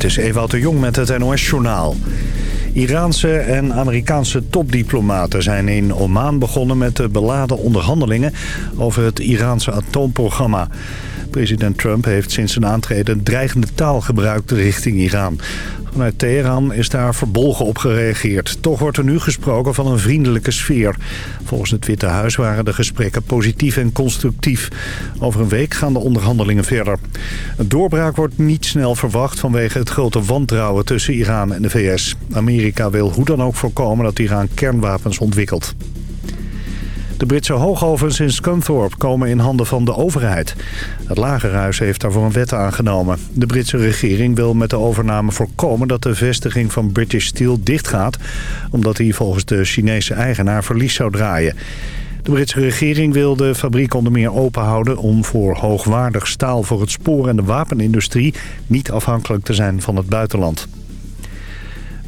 Dit is Ewout de Jong met het NOS-journaal. Iraanse en Amerikaanse topdiplomaten zijn in Oman begonnen met de beladen onderhandelingen over het Iraanse atoomprogramma. President Trump heeft sinds zijn aantreden dreigende taal gebruikt richting Iran. Vanuit Teheran is daar verbolgen op gereageerd. Toch wordt er nu gesproken van een vriendelijke sfeer. Volgens het Witte Huis waren de gesprekken positief en constructief. Over een week gaan de onderhandelingen verder. Een doorbraak wordt niet snel verwacht vanwege het grote wantrouwen tussen Iran en de VS. Amerika wil hoe dan ook voorkomen dat Iran kernwapens ontwikkelt. De Britse hoogovens in Scunthorpe komen in handen van de overheid. Het Lagerhuis heeft daarvoor een wet aangenomen. De Britse regering wil met de overname voorkomen dat de vestiging van British Steel dichtgaat... omdat hij volgens de Chinese eigenaar verlies zou draaien. De Britse regering wil de fabriek onder meer openhouden... om voor hoogwaardig staal voor het spoor- en de wapenindustrie... niet afhankelijk te zijn van het buitenland.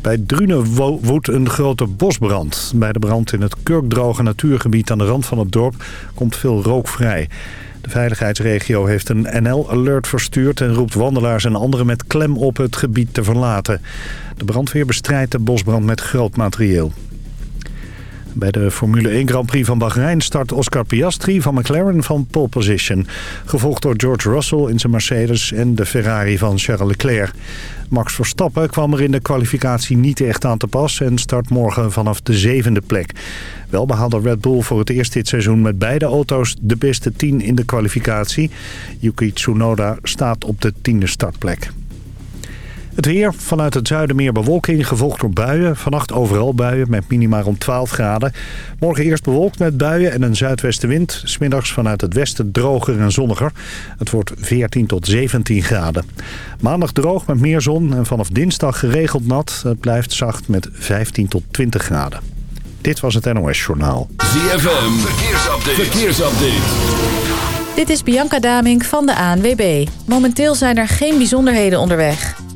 Bij Drunen woedt een grote bosbrand. Bij de brand in het kurkdroge natuurgebied aan de rand van het dorp komt veel rook vrij. De veiligheidsregio heeft een NL-alert verstuurd... en roept wandelaars en anderen met klem op het gebied te verlaten. De brandweer bestrijdt de bosbrand met groot materieel. Bij de Formule 1 Grand Prix van Bahrein start Oscar Piastri van McLaren van pole position. Gevolgd door George Russell in zijn Mercedes en de Ferrari van Charles Leclerc. Max Verstappen kwam er in de kwalificatie niet echt aan te pas en start morgen vanaf de zevende plek. Wel behaalde Red Bull voor het eerst dit seizoen met beide auto's de beste 10 in de kwalificatie. Yuki Tsunoda staat op de tiende startplek. Het weer, vanuit het zuiden meer bewolking, gevolgd door buien. Vannacht overal buien met minima rond 12 graden. Morgen eerst bewolkt met buien en een zuidwestenwind. Smiddags vanuit het westen droger en zonniger. Het wordt 14 tot 17 graden. Maandag droog met meer zon en vanaf dinsdag geregeld nat. Het blijft zacht met 15 tot 20 graden. Dit was het NOS Journaal. ZFM, verkeersupdate. verkeersupdate. Dit is Bianca Damink van de ANWB. Momenteel zijn er geen bijzonderheden onderweg.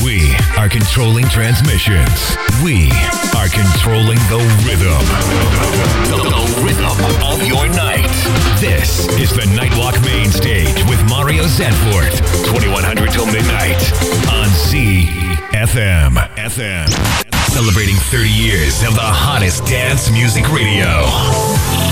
We are controlling transmissions. We are controlling the rhythm. The, the rhythm of your night. This is the Nightwalk Main Stage with Mario Zanfort. 2100 till midnight on ZFM. FM. Celebrating 30 years of the hottest dance music radio.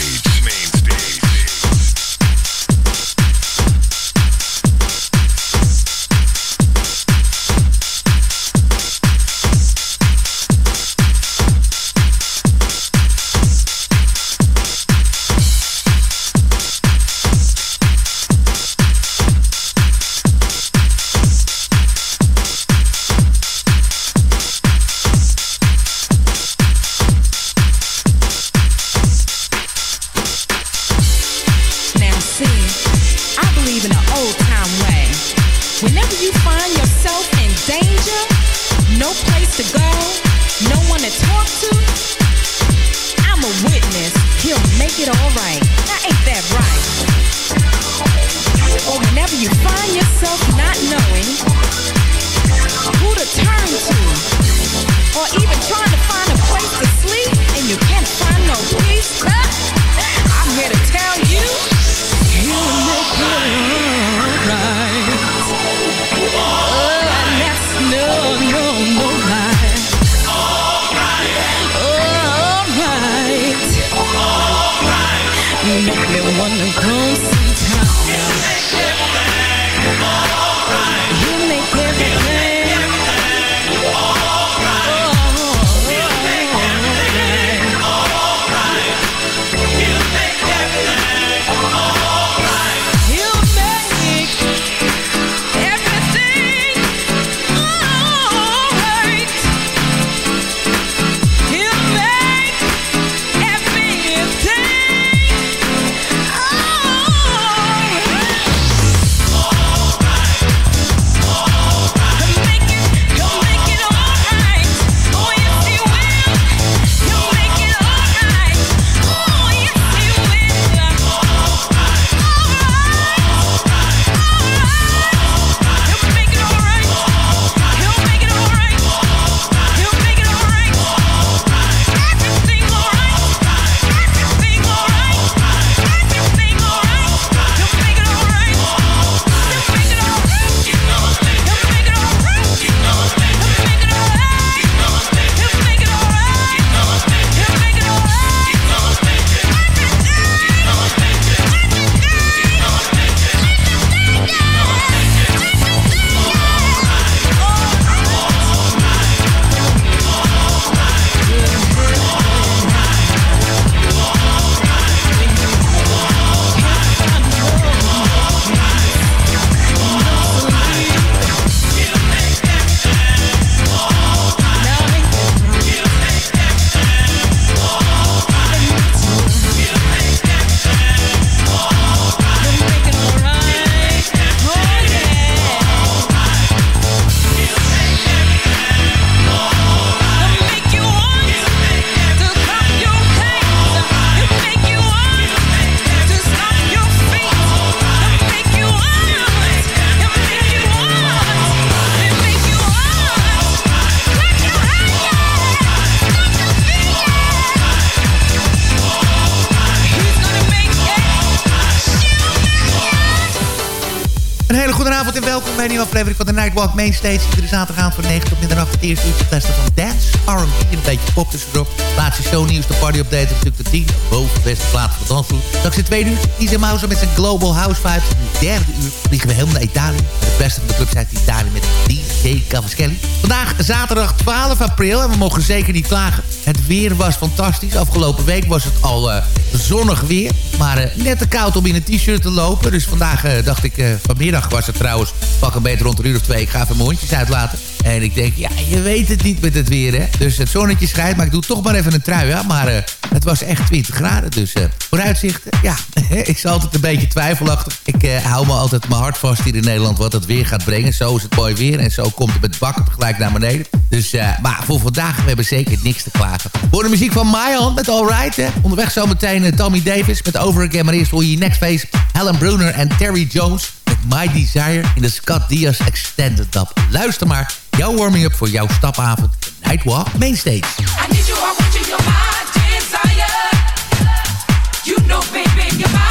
Aflevering van de Nightwalk Mainstage. Iedere zaterdagavond van 9 tot middernacht het eerste uurtje beste van dance, R&B, een beetje pop tussendoor. Laatste shownieuws, de party update natuurlijk de 10. Boven de beste plaats de dansvloer. Straks in tweede uur, Easy Mouse met zijn Global House Vibes. In het derde uur vliegen we helemaal naar Italië. Het beste van de clubs uit Italië met DJ Cavaschelli. Vandaag zaterdag 12 april en we mogen zeker niet klagen. Het weer was fantastisch. Afgelopen week was het al uh, zonnig weer. Maar uh, net te koud om in een t-shirt te lopen. Dus vandaag uh, dacht ik, vanmiddag was het trouwens pak een beetje rond een uur of twee. Ik ga even mijn hondjes uitlaten. En ik denk, ja, je weet het niet met het weer, hè. Dus het zonnetje schijnt, maar ik doe toch maar even een trui, ja. Maar het was echt 20 graden, dus vooruitzichten, ja. ik zal altijd een beetje twijfelachtig. Ik hou me altijd mijn hart vast hier in Nederland wat het weer gaat brengen. Zo is het mooi weer en zo komt het met bakken tegelijk naar beneden. Dus, maar voor vandaag, we hebben zeker niks te klagen. Voor de muziek van Mayan met Alright, hè. Onderweg zometeen Tommy Davis met Over Again. Maar eerst hoor je Next Face, Helen Bruner en Terry Jones... met My Desire in de Scott Diaz Extended Dub. Luister maar jouw warming-up voor jouw stapavond. Nightwalk Mainstage. I need you, my desire. You know, baby,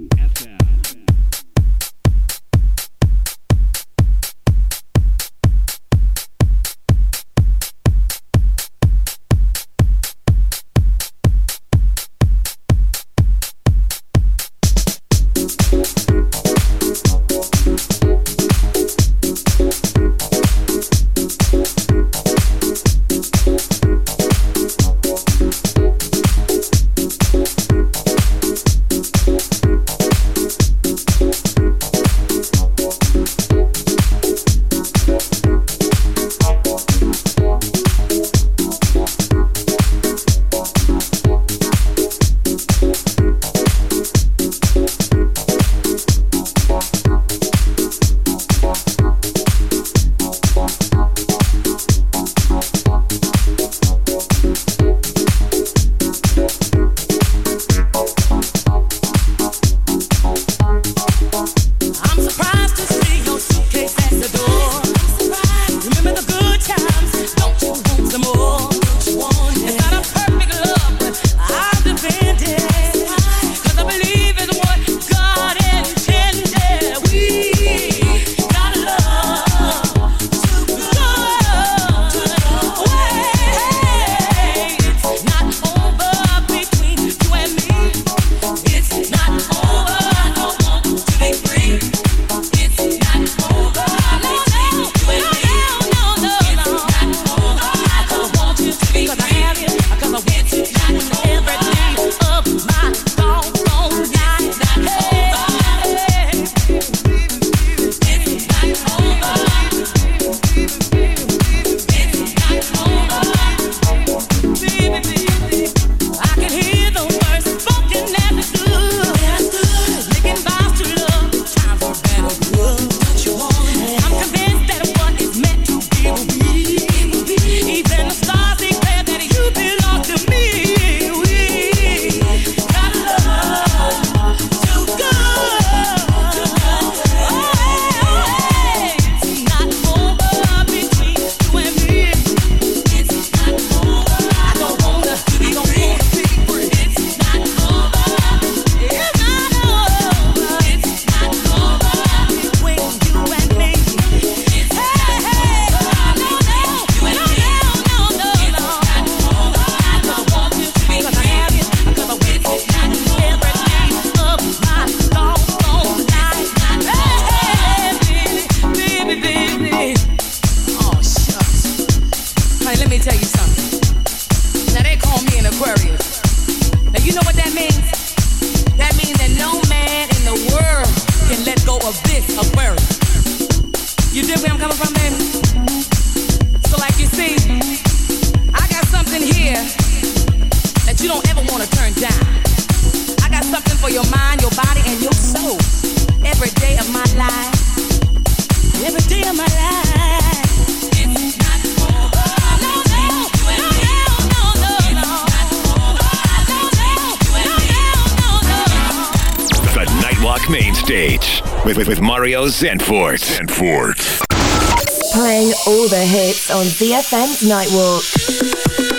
All the hits on ZFM's Nightwalk.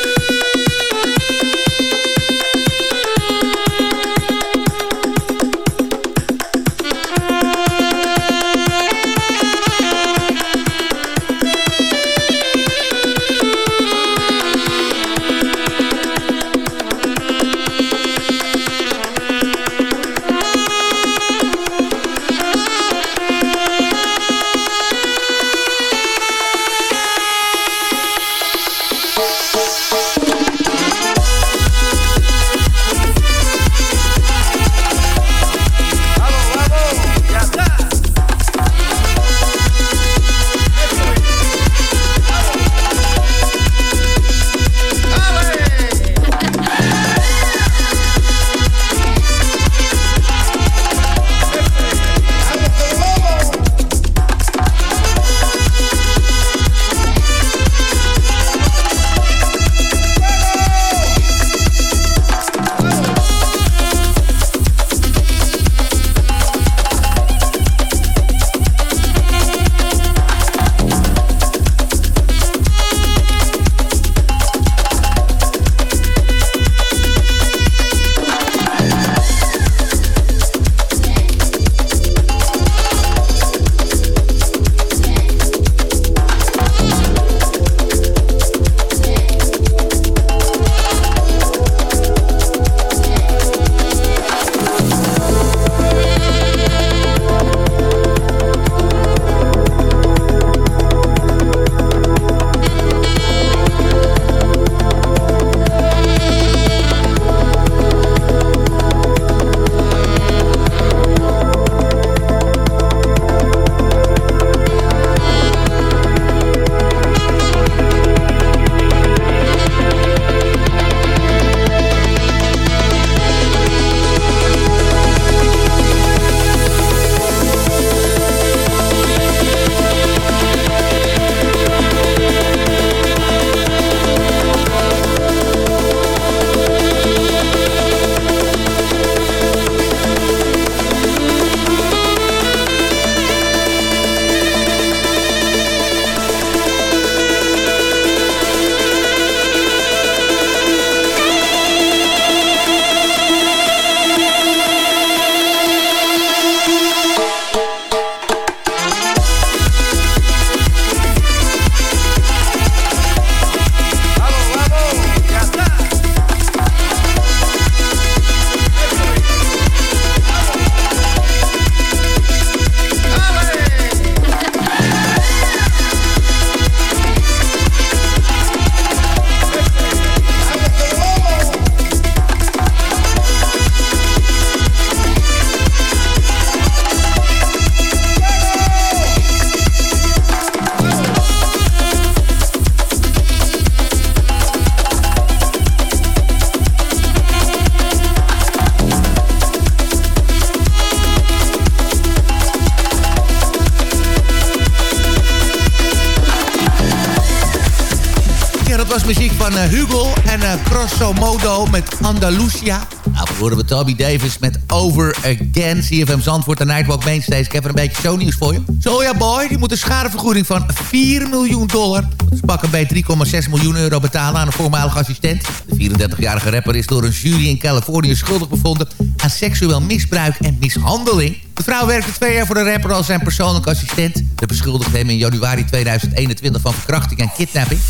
Modo met Andalusia. Nou, we horen we Toby Davis met Over Again. CFM Zandvoort, de Nightwalk Mainstage. Ik heb er een beetje shownieuws voor je. Soja Boy, die moet een schadevergoeding van 4 miljoen dollar. Is pakken bij 3,6 miljoen euro betalen aan een voormalige assistent. De 34-jarige rapper is door een jury in Californië schuldig bevonden... aan seksueel misbruik en mishandeling. De vrouw werkte twee jaar voor de rapper als zijn persoonlijke assistent. De beschuldigde hem in januari 2021 van verkrachting en kidnapping.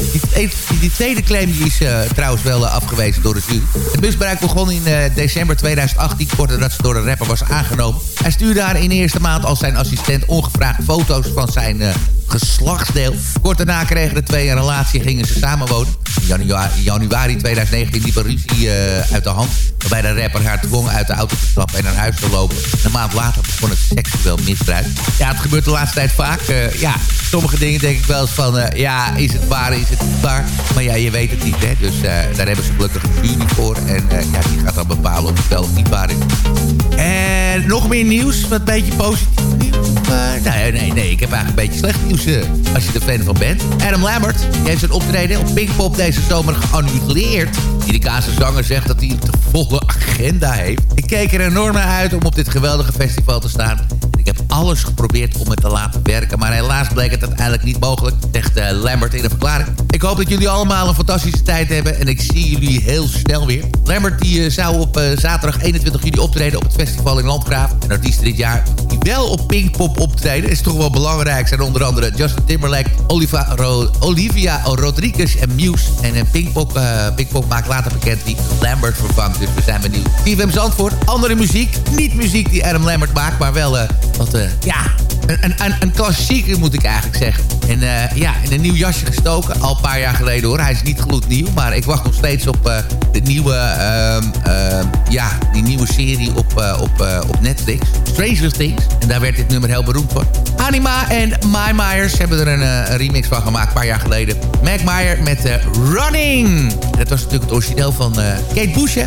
Die, tweede claim is uh, trouwens wel uh, afgewezen door de jury. Het misbruik begon in uh, december 2018, kort nadat ze door de rapper was aangenomen. Hij stuurde haar in de eerste maand als zijn assistent ongevraagd foto's van zijn geslachtsdeel. Kort daarna kregen de twee een relatie en gingen ze samenwonen. In januari, 2019 liep een ruzie uit de hand... waarbij de rapper haar dwong uit de auto te stappen en naar huis te lopen. een maand later begon het seksueel misbruik. Ja, het gebeurt de laatste tijd vaak. Uh, ja, sommige dingen denk ik wel eens van... Uh, ja, is het waar, is het niet waar? Maar ja, je weet het niet, hè. Dus daar hebben ze gelukkig een jury voor. En ja, die gaat dan bepalen of het wel of niet waar is. En nog meer nieuws, wat een beetje positief nieuws. nee, nee, nee, ik heb eigenlijk een beetje slecht nieuws als je er fan van bent. Adam Lambert die heeft zijn optreden op Pinkpop deze zomer geannuleerd. De zanger zegt dat hij een volle agenda heeft. Ik keek er enorm naar uit om op dit geweldige festival te staan. Ik heb alles geprobeerd om het te laten werken. Maar helaas bleek het uiteindelijk niet mogelijk. Zegt uh, Lambert in een verklaring. Ik hoop dat jullie allemaal een fantastische tijd hebben. En ik zie jullie heel snel weer. Lambert die, uh, zou op uh, zaterdag 21 juli optreden op het festival in Landgraaf. En artiesten dit jaar die wel op Pinkpop optreden. Is toch wel belangrijk. Zijn onder andere Justin Timberlake, Olivia, Ro Olivia Rodriguez en Muse. En Pinkpop, Pinkpop maakt later bekend wie Lambert vervangt. Dus we zijn benieuwd. TVM Zandvoort. Andere muziek. Niet muziek die Adam Lambert maakt. Maar wel wat, uh, ja, een, een, klassieker moet ik eigenlijk zeggen. En uh, ja, in een nieuw jasje gestoken. Al een paar jaar geleden hoor. Hij is niet gloednieuw. Maar ik wacht nog steeds op uh, de nieuwe, uh, ja, die nieuwe serie op, op, op Netflix. Stranger Things. En daar werd dit nummer heel beroemd voor. Anima en My Myers hebben er een, een, remix van gemaakt een paar jaar geleden. Mac Meyer met Running. Dat was natuurlijk het origineel van Kate Bush, hè?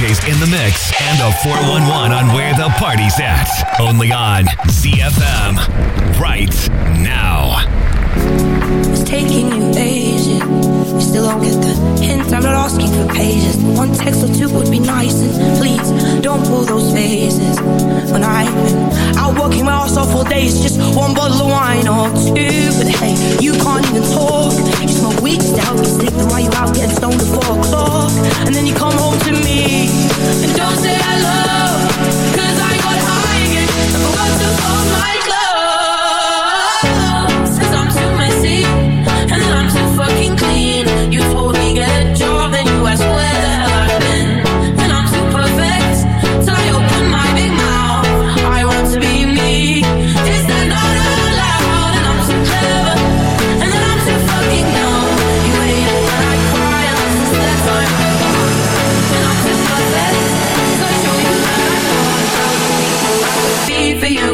In the mix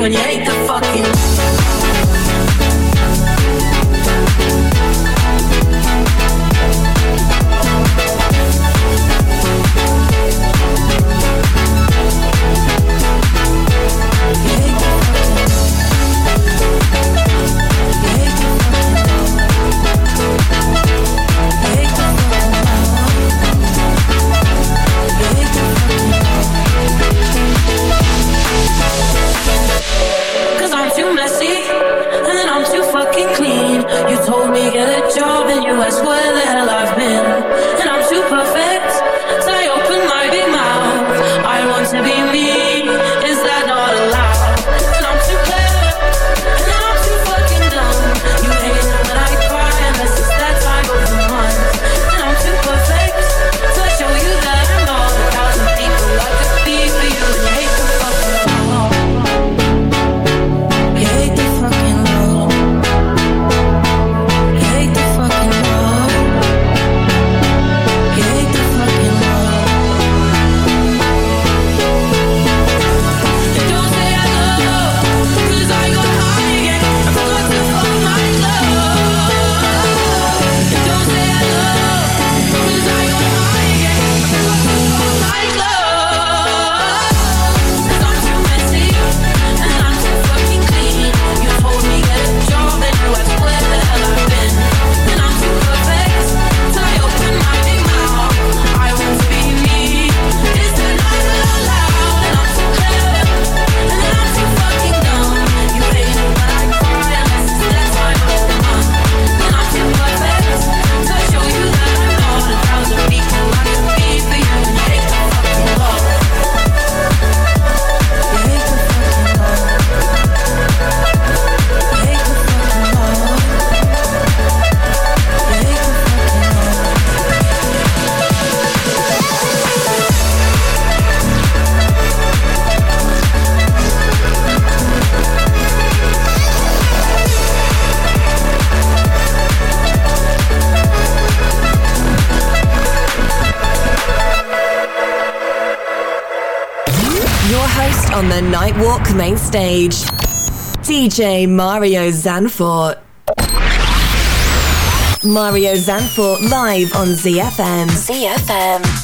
when you main stage. DJ Mario Zanfort. Mario Zanfort live on ZFM. ZFM.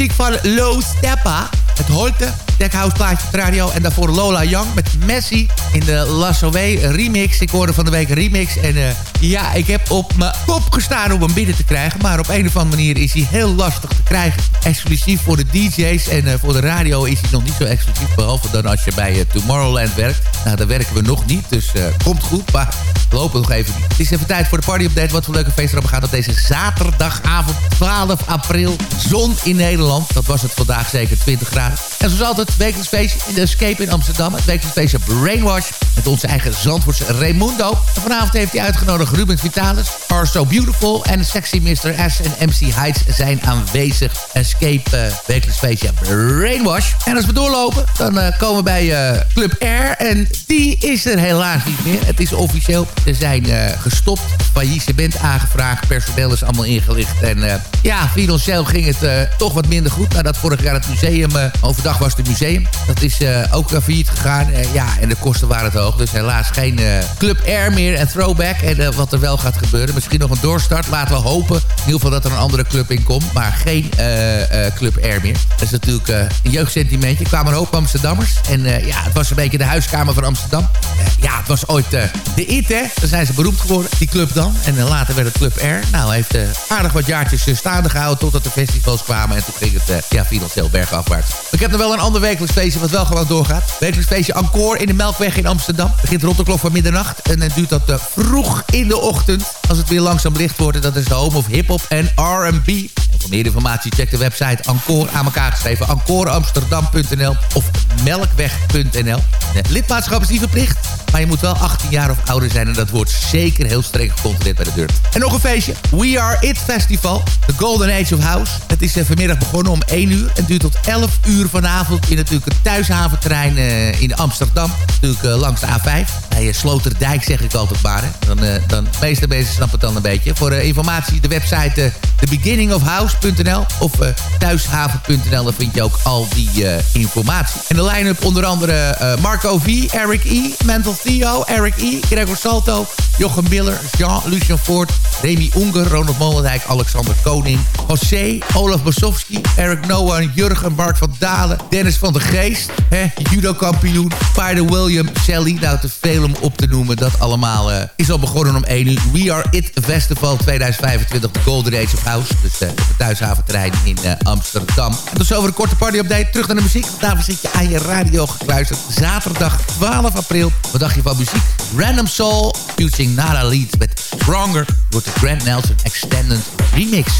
Muziek van Low Steppa. Het Holte, Deckhouse plaatje radio. En daarvoor Lola Young met Messi in de Lassoé remix. Ik hoorde van de week remix. En eh, ja, ik heb op mijn kop gestaan om hem binnen te krijgen. Maar op een of andere manier is hij heel lastig te krijgen. Exclusief voor de DJ's en eh, voor de radio is hij nog niet zo exclusief. Behalve dan als je bij eh, Tomorrowland werkt. Nou, daar werken we nog niet, dus komt goed. Maar lopen nog even. Het is even tijd voor de party update. Wat voor leuke feesten we gaan op deze zaterdagavond 12 april. Zon in Nederland. Dat was het vandaag zeker 20 graden. En zoals altijd, wekelijks feestje in de Escape in Amsterdam. Het wekelijks feestje Brainwash. Met onze eigen Zandvoortse Raimundo. En vanavond heeft hij uitgenodigd Ruben Vitalis. Are So Beautiful en Sexy Mr. S en MC Heights zijn aanwezig. Escape uh, wekelijks feestje Brainwash. En als we doorlopen, dan uh, komen we bij uh, Club Air. En die is er helaas niet meer. Het is officieel. Ze zijn gestopt. Faillissement aangevraagd. Personeel is allemaal ingelicht. En ja, financieel ging het toch wat minder goed. Nadat vorig jaar het museum Overdag was het museum. Dat is ook uh, failliet gegaan. Ja, en de kosten waren te hoog. Dus helaas geen Club Air meer en Throwback. En wat er wel gaat gebeuren. Misschien nog een doorstart. Laten we hopen. In ieder geval dat er een andere club in komt. Maar geen Club Air meer. Dat is natuurlijk een jeugdsentimentje. Er kwamen een hoop Amsterdammers. En ja, het was een beetje de huiskamer van Amsterdam. ja, het was ooit de IT, hè. Daar zijn ze beroemd geworden. Die club dan. En later werd het Club Air. Nou, heeft aardig wat jaartjes staande gehouden. Totdat de festivals kwamen. En toen ging het ja, financieel bergafwaarts. Ik heb nog wel een ander wekelijks feestje wat wel gewoon doorgaat. Wekelijks feestje Encore in de Melkweg in Amsterdam. Begint rond de klok van middernacht. En het duurt dat uh, vroeg in de ochtend. Als het weer langzaam licht wordt. En dat is de home of hip-hop en R&B. Voor meer informatie check de website Encore aan elkaar geschreven. EncoreAmsterdam.nl of melkweg.nl. Lidmaatschap is niet verplicht. Maar je moet wel 18 jaar of ouder zijn. En dat wordt zeker heel streng gecontroleerd bij de deur. En nog een feestje. We Are It Festival. The Golden Age of House. Het is uh, vanmiddag begonnen om 1 uur. En duurt tot 11 uur vanavond in natuurlijk het thuishaventrein uh, in Amsterdam. Natuurlijk uh, langs de A5. Bij Sloterdijk zeg ik altijd maar. Dan, dan, de meeste mensen snappen het dan een beetje. Voor informatie de website thebeginningofhouse.nl of thuishaven.nl. Daar vind je ook al die informatie. En de line-up onder andere Marco V, Eric E, Mental Theo, Eric E, Gregor Salto, Jochem Miller, Jean, Lucien Ford, Remy Unger, Ronald Molendijk, Alexander Koning, José, Olaf Bosowski, Eric Noah, Jurgen, Bart van Dalen, Dennis van de Geest, judo-kampioen, Spider William, Shelly, nou te veel om op te noemen. Dat allemaal uh, is al begonnen om 1 uur. We Are It Festival 2025, de Golden Age of House. Dus uh, thuishaventerrein in uh, Amsterdam. En tot zover een korte party-update. Terug naar de muziek. Daarvoor zit je aan je radio gekluisterd. Zaterdag 12 april. Wat dacht je van muziek? Random Soul, featuring Nara Leeds met Stronger... wordt de Grant Nelson Extended Remix.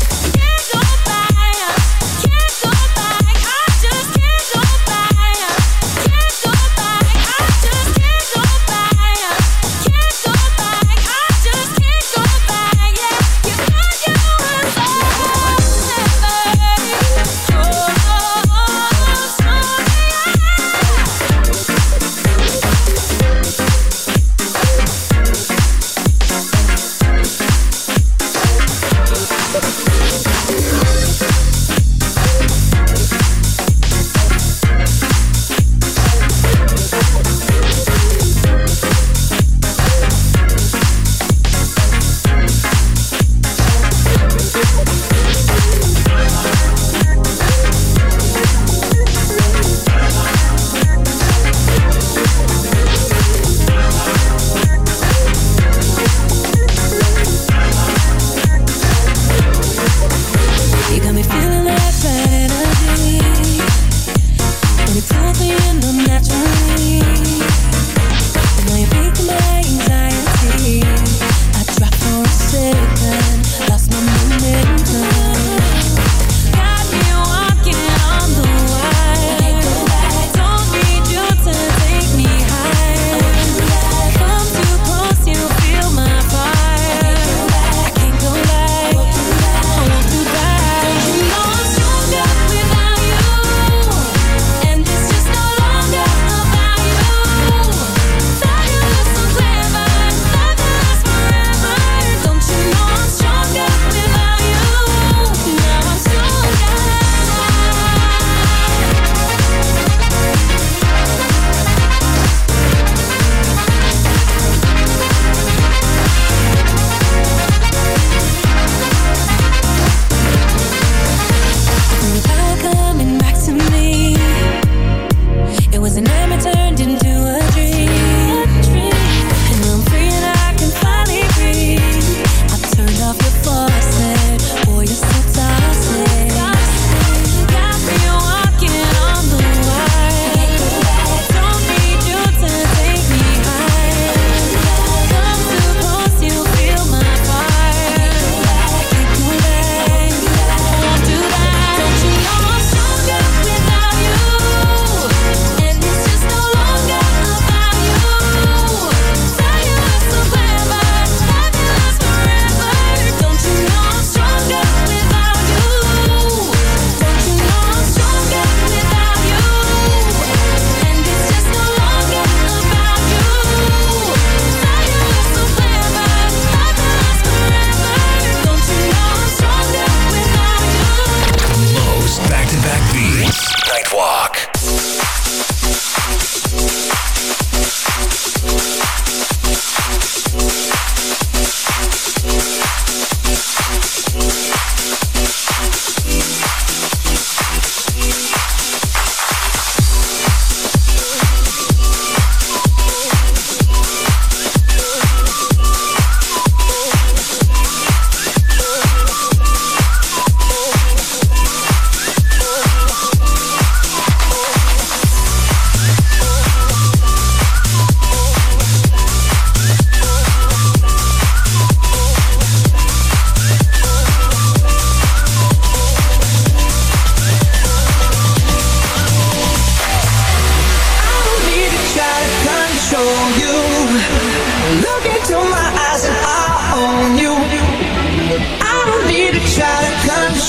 and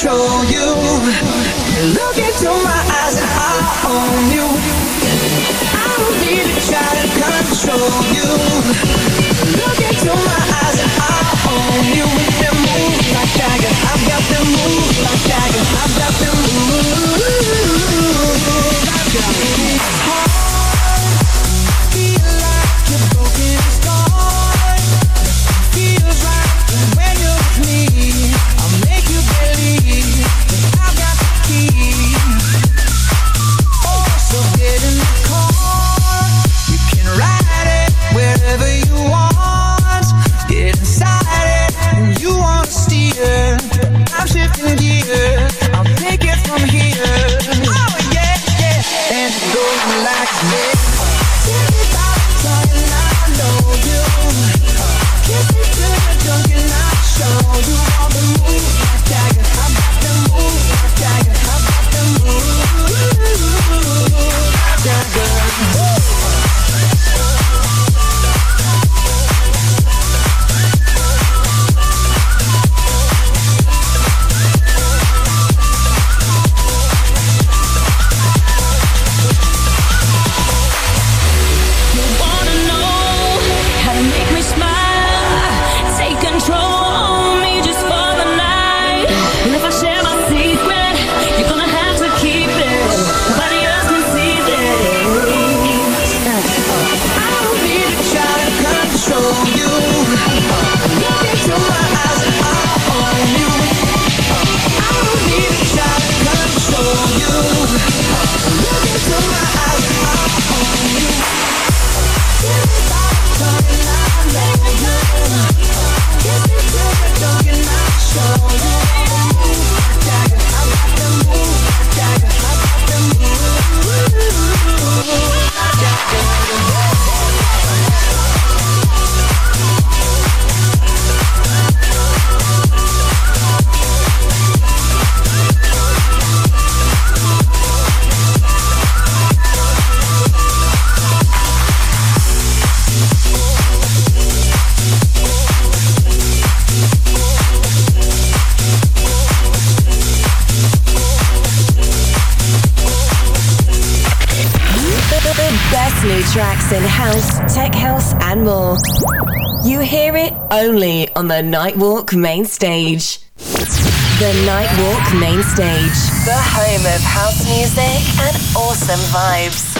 control you. Look into my eyes and I own you. I don't need to try to control you. Look into my eyes and I own you. With And move like Jagger. I've got the move like Jagger. only on the Nightwalk main stage. The Nightwalk main stage, the home of house music and awesome vibes.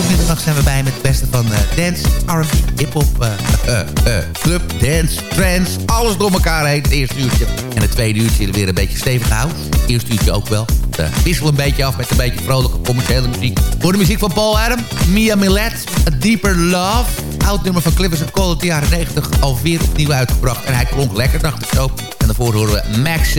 Tot middernacht zijn we bij met het beste van uh, dance, R&B, hip-hop, uh, uh, club, dance, trance. Alles door elkaar heen. Het eerste uurtje. En het tweede uurtje weer een beetje stevig houden. Het eerste uurtje ook wel. Wissel een beetje af met een beetje vrolijke commerciële muziek. Voor de muziek van Paul Adam, Mia Millet, A Deeper Love. Oud nummer van Clippers Cole uit de jaren 90 alweer opnieuw uitgebracht. En hij klonk lekker, dacht ik zo. En daarvoor horen we Max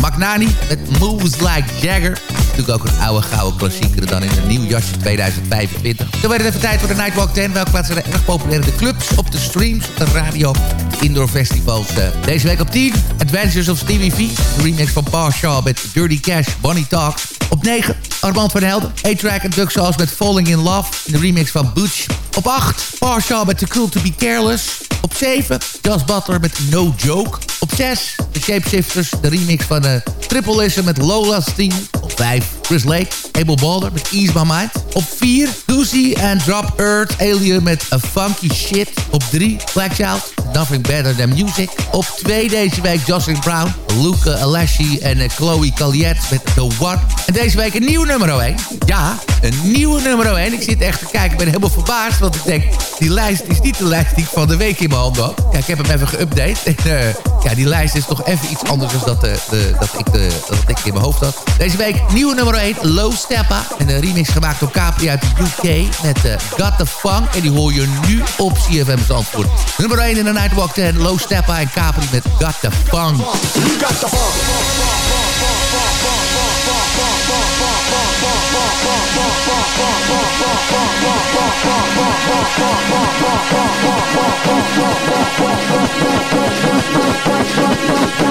Magnani met Moves Like Jagger. Natuurlijk ook een oude gouden klassieker dan in een nieuw jasje 2025. Dan werd het even tijd voor de Nightwalk 10. Welke plaatsen zijn erg populair de clubs, op de streams, op de radio, indoor festivals. Uh, deze week op 10, Adventures of Stevie V. De remix van Paul met Dirty Cash, Bonnie Talks. Op 9, Armand van Helden. A-Track en Duck met Falling in Love. In de remix van Butch. Op 8, Paul met Too Cool To Be Careless. Op 7, Joss Butler met No Joke. Op 6, de Shapeshifters, de remix van uh, Triple S met Lola's Team. Op 5, Chris Lake, Abel Balder met Ease My Mind. Op 4, Lucy and Drop Earth Alien met A Funky Shit. Op 3, Black Child, Nothing Better Than Music. Op 2 deze week Jocelyn Brown, Luca Alashi en uh, Chloe Calliet met The One. En deze week een nieuw nummer 1. Ja, een nieuwe nummer 1. Ik zit echt te kijken, ik ben helemaal verbaasd. Want ik denk, die lijst is niet de lijst die ik van de week in mijn hand had. Ja, ik heb hem even geüpdate. En uh, ja, die lijst is toch even iets anders dan dat, uh, de, dat, ik, de, dat ik in mijn hoofd had. Deze week nieuwe nummer 1, Low Steppa. En een remix gemaakt door Capri uit de UK met uh, Got The Funk. En die hoor je nu op CFM Zandvoort. Nummer 1 in de Nightwalk 10, Low Steppa en Capri met Got The Funk. Got the You Thank you.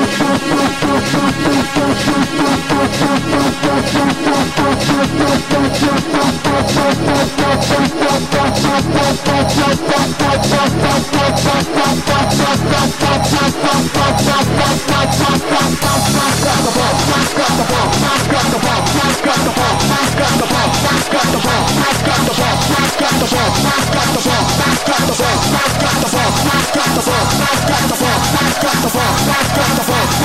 Got the funk, you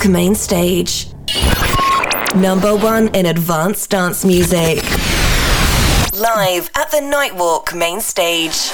Nightwalk Main Stage. Number one in advanced dance music. Live at the Nightwalk Main Stage.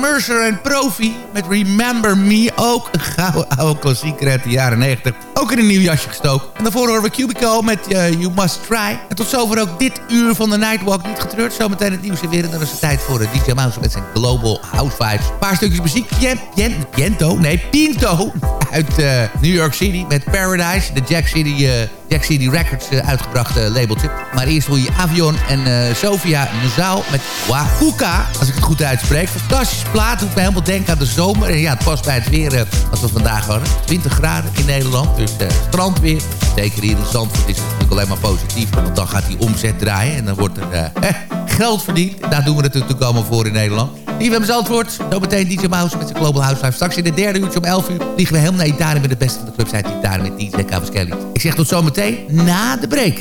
Mercer en Profi met Remember Me. Ook een gouden oude klassieker uit de jaren 90. Ook in een nieuw jasje gestoken. En daarvoor horen we Cubico met uh, You Must Try. En tot zover ook dit uur van de Nightwalk. Niet getreurd, zometeen het nieuws weer. En dan is het tijd voor de eh, DJ Mouse met zijn Global House Vibes. Een paar stukjes muziek. Piento, nee, Pinto uit uh, New York City met Paradise. De Jack City... Records uitgebrachte labeltje. Maar eerst hoor je Avion en Sofia Nazaal met Wakuka. Als ik het goed uitspreek. Fantastische plaat. Doet me helemaal denken aan de zomer. En ja, het past bij het weer wat we vandaag hadden. 20 graden in Nederland. Dus strandweer. Zeker hier in Zandvoort is het natuurlijk alleen maar positief. Want dan gaat die omzet draaien. En dan wordt er geld verdiend. Daar doen we het natuurlijk allemaal voor in Nederland. Ze antwoord. Zometeen DJ Mouse met zijn Global House Live. Straks in de derde uurtje om 11 uur vliegen we helemaal naar Italië met de beste van de clubs uit Italië met DJ Cavaschelli. Ik zeg tot zometeen na de break.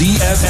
ZFM.